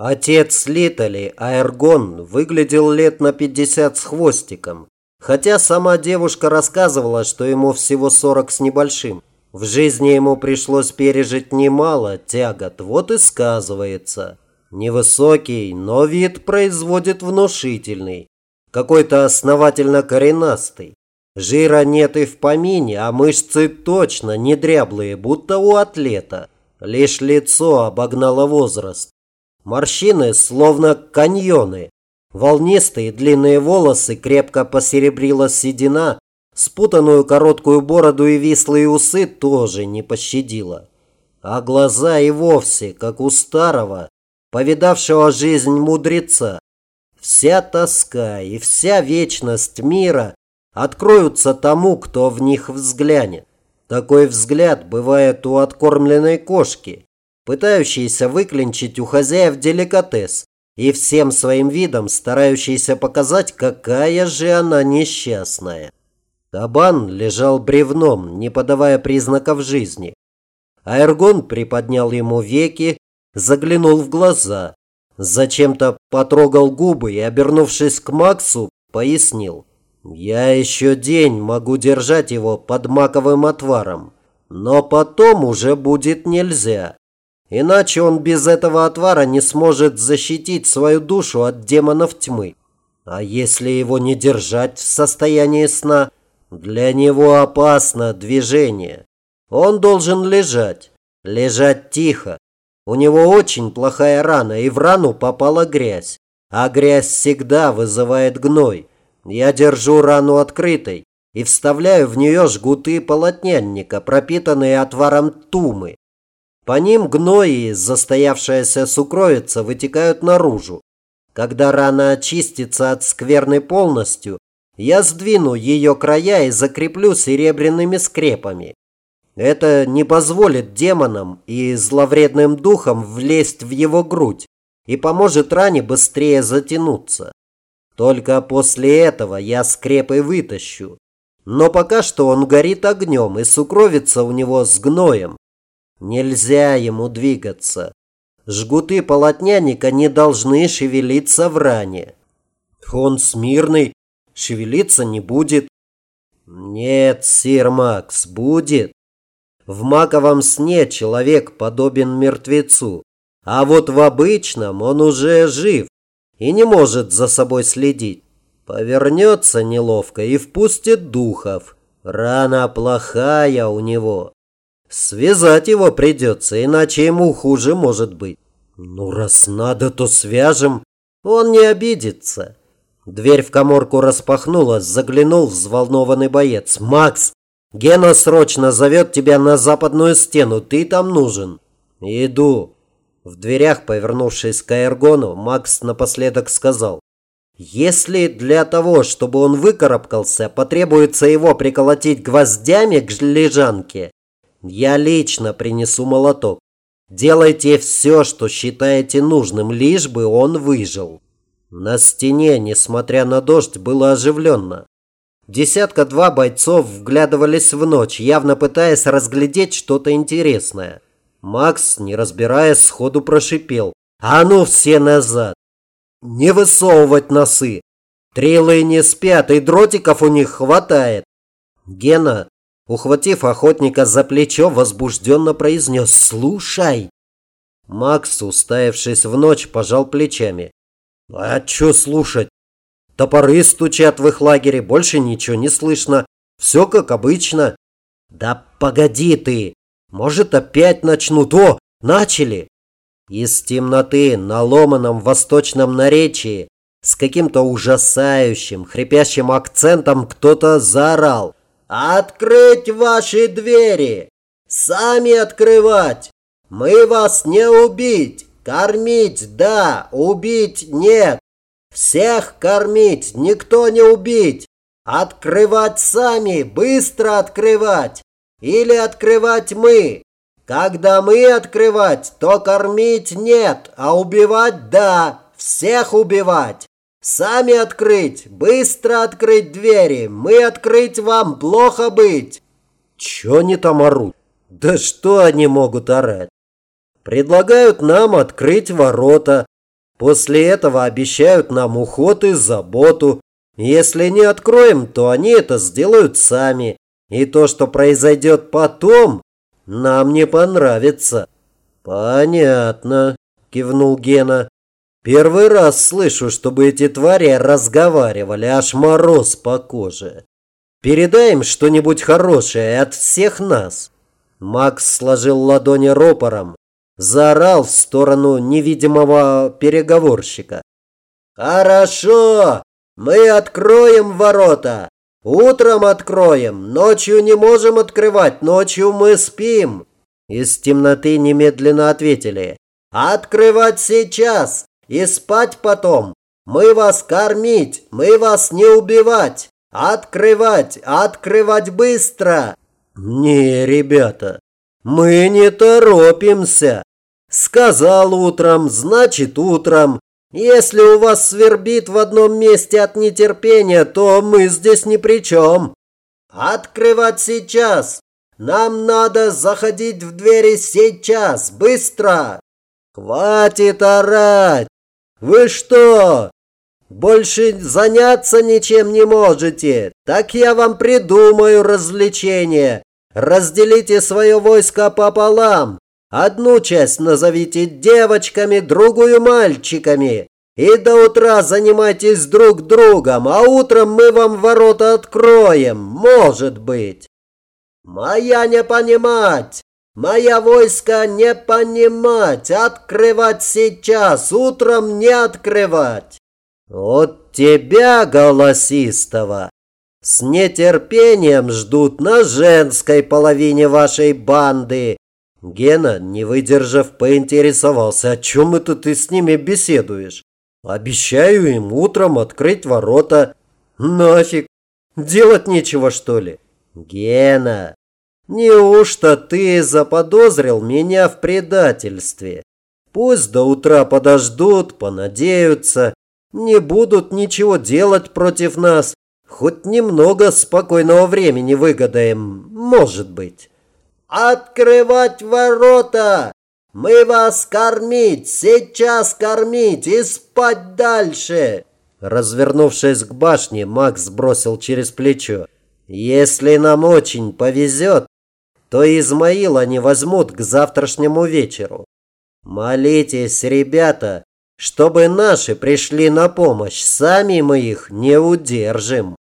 Отец Литали, Аэргон, выглядел лет на 50 с хвостиком, хотя сама девушка рассказывала, что ему всего 40 с небольшим. В жизни ему пришлось пережить немало тягот, вот и сказывается. Невысокий, но вид производит внушительный, какой-то основательно коренастый. Жира нет и в помине, а мышцы точно не дряблые, будто у атлета. Лишь лицо обогнало возраст. Морщины словно каньоны. Волнистые длинные волосы крепко посеребрила седина, спутанную короткую бороду и вислые усы тоже не пощадила. А глаза и вовсе, как у старого, повидавшего жизнь мудреца. Вся тоска и вся вечность мира откроются тому, кто в них взглянет. Такой взгляд бывает у откормленной кошки, пытающийся выклинчить у хозяев деликатес и всем своим видом старающийся показать, какая же она несчастная. Табан лежал бревном, не подавая признаков жизни. Аэргон приподнял ему веки, заглянул в глаза, зачем-то потрогал губы и, обернувшись к Максу, пояснил. «Я еще день могу держать его под маковым отваром, но потом уже будет нельзя. Иначе он без этого отвара не сможет защитить свою душу от демонов тьмы. А если его не держать в состоянии сна, для него опасно движение. Он должен лежать, лежать тихо. У него очень плохая рана, и в рану попала грязь. А грязь всегда вызывает гной. Я держу рану открытой и вставляю в нее жгуты полотнянника, пропитанные отваром тумы. По ним гной и застоявшаяся сукровица вытекают наружу. Когда рана очистится от скверны полностью, я сдвину ее края и закреплю серебряными скрепами. Это не позволит демонам и зловредным духам влезть в его грудь и поможет ране быстрее затянуться. Только после этого я скрепы вытащу. Но пока что он горит огнем и сукровица у него с гноем. Нельзя ему двигаться. Жгуты полотняника не должны шевелиться в ране. Он смирный, шевелиться не будет. Нет, сир Макс, будет. В маковом сне человек подобен мертвецу, а вот в обычном он уже жив и не может за собой следить. Повернется неловко и впустит духов. Рана плохая у него. Связать его придется, иначе ему хуже может быть. Ну, раз надо, то свяжем. Он не обидится. Дверь в коморку распахнулась, заглянул взволнованный боец. «Макс, Гена срочно зовет тебя на западную стену, ты там нужен». «Иду». В дверях, повернувшись к Аэргону, Макс напоследок сказал. «Если для того, чтобы он выкарабкался, потребуется его приколотить гвоздями к лежанке, я лично принесу молоток. Делайте все, что считаете нужным, лишь бы он выжил. На стене, несмотря на дождь, было оживленно. Десятка-два бойцов вглядывались в ночь, явно пытаясь разглядеть что-то интересное. Макс, не разбираясь, сходу прошипел. «А ну все назад! Не высовывать носы! Трилы не спят, и дротиков у них хватает!» Гена Ухватив охотника за плечо, возбужденно произнес «Слушай!». Макс, уставившись в ночь, пожал плечами. «А чё слушать? Топоры стучат в их лагере, больше ничего не слышно. Все как обычно». «Да погоди ты! Может, опять начнут? О, начали!» Из темноты на ломаном восточном наречии с каким-то ужасающим, хрипящим акцентом кто-то заорал. «Открыть ваши двери! Сами открывать! Мы вас не убить! Кормить – да, убить – нет! Всех кормить, никто не убить! Открывать сами, быстро открывать! Или открывать мы! Когда мы открывать, то кормить нет, а убивать – да, всех убивать! Сами открыть, быстро открыть двери, мы открыть вам плохо быть. Чё они там орут? Да что они могут орать? Предлагают нам открыть ворота, После этого обещают нам уход и заботу. Если не откроем, то они это сделают сами. И то, что произойдет потом, нам не понравится. Понятно, кивнул Гена. Первый раз слышу, чтобы эти твари разговаривали, аж мороз по коже. Передай им что-нибудь хорошее от всех нас. Макс сложил ладони ропором, заорал в сторону невидимого переговорщика. «Хорошо! Мы откроем ворота! Утром откроем! Ночью не можем открывать, ночью мы спим!» Из темноты немедленно ответили. «Открывать сейчас и спать потом! Мы вас кормить, мы вас не убивать! Открывать, открывать быстро!» «Не, ребята, мы не торопимся!» Сказал утром, значит утром. Если у вас свербит в одном месте от нетерпения, то мы здесь ни при чем. Открывать сейчас. Нам надо заходить в двери сейчас, быстро. Хватит орать. Вы что, больше заняться ничем не можете? Так я вам придумаю развлечение. Разделите свое войско пополам. Одну часть назовите девочками, другую мальчиками. И до утра занимайтесь друг другом, а утром мы вам ворота откроем, может быть. Моя не понимать, моя войска не понимать, открывать сейчас, утром не открывать. Вот тебя, голосистого, с нетерпением ждут на женской половине вашей банды, Гена, не выдержав, поинтересовался, о чем это ты с ними беседуешь. Обещаю им утром открыть ворота. Нафиг, делать нечего что ли? Гена, неужто ты заподозрил меня в предательстве? Пусть до утра подождут, понадеются, не будут ничего делать против нас. Хоть немного спокойного времени выгадаем, может быть. «Открывать ворота! Мы вас кормить, сейчас кормить и спать дальше!» Развернувшись к башне, Макс бросил через плечо. «Если нам очень повезет, то Измаила не возьмут к завтрашнему вечеру. Молитесь, ребята, чтобы наши пришли на помощь, сами мы их не удержим».